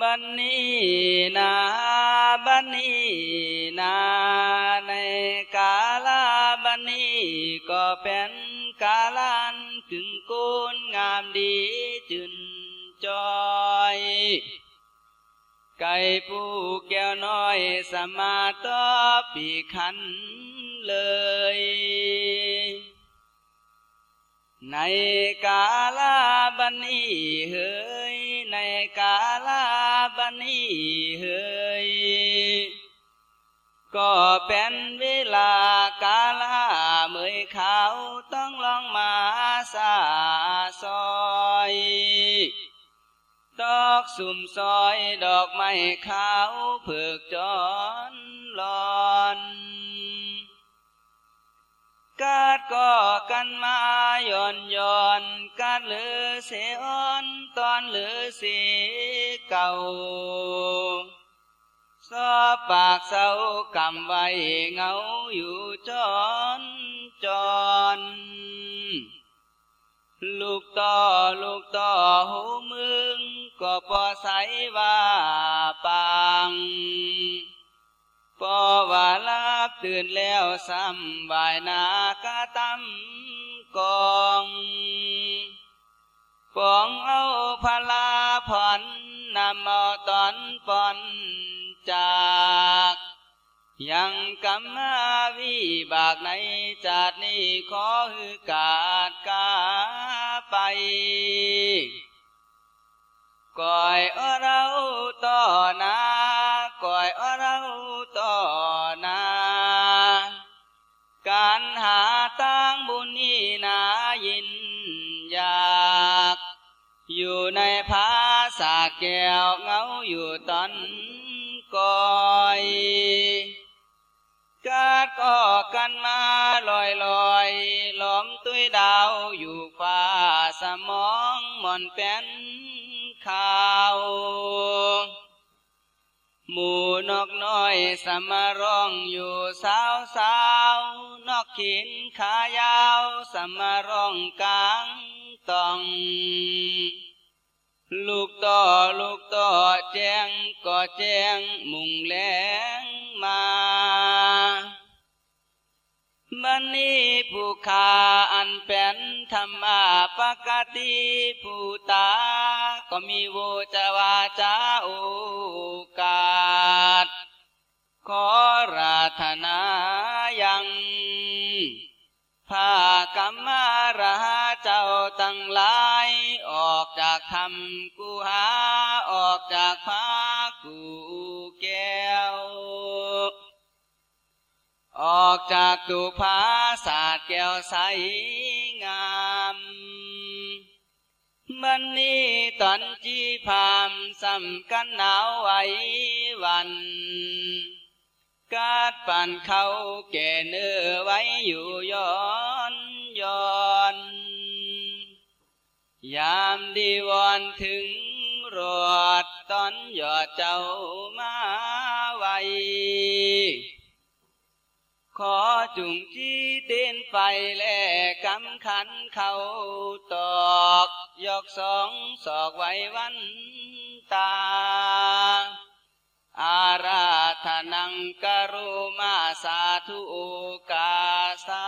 บันนี้นาบันนี้นาในกาลาบันนี้ก็เป็นกาลันกึ่งกูลงามดีจุนจอยไก่ปูแก้วน้อยสมาตอปีขันเลยในกาลาบันนี้เฮยใน กาลาบันนี้เฮยก็เป็นเวลากาลาเมยขาวต้องลองมาสาซอยดอกสุ่มซอยดอกไม้ขาวเผือกจอนลอนกาดก็กันมา ย่อนย่อนกาดเหลือเสอ่อนตอนเหลือเสีเก่าสอบปากเศร้ากำไว้เงาอยู่จอนจอนลูกต่อลูกต่อหูมึง ก็ปอใสว่าปัง พอว่าลาบตื่นแล้วซ้ำบายนากะตำกองปองเอาพลาผ่อนนำเอาตอนปอนจากยังกำมาวิบากในจาดนี้ขอหือกาดกาไปก่อยอเราต่อน หาตั้งบุญนี้นายินอยาก อยู่ในภาษาแก้วเงาอยู่ตอนก่อยกาดก็กันมาลอยลอยล้อมตุ้ยดาวอยู่ฟ้าสมองหมอนเป็นขาว นกน้อยสมร้องอยู่สาวสาวนกขินขายาวสมร้องกลางตอง ลูกต่อลูกต่อแจ้งก็แจ้งมุงแรงมาบันนี้ผู้ขาอันเป็นธรรมาปกติผู้ตา ก็มีโวจาวาจาโอก ขอราธนายังพากรรมาราเจ้าตั้งหลาย ออกจากธรรมกูหา ออกจากพากูแก้ว ออกจากตุภาศาสตร์แก้วใสงามบันนี้ตอนจีพามสำกันหนาวไว้วัน กาดปั่นเขาแก่เนื้อไว้อยู่ย้อนย้อน ยามดีวอนถึงรอดตอนยอดเจ้ามาไวขอจุงจี้เต้นไปแลกำขันเขาตอก ยกสองศอกไว้วันตา งกรุมาสาธุกาสา